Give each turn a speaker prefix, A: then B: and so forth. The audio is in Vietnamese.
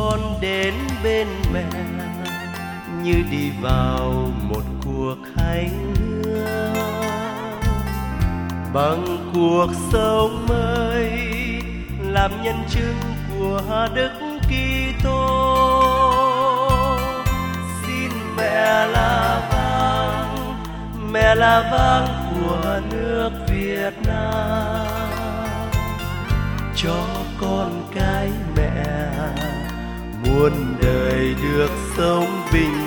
A: con đến bên mẹ, như đi vào một cuộc hành hương. Bằng cuộc sống mới, làm nhân chứng của đức Kitô. Xin mẹ là vang, mẹ là vang của nước Việt Nam. Cho con cái mẹ muôn đời được sống bình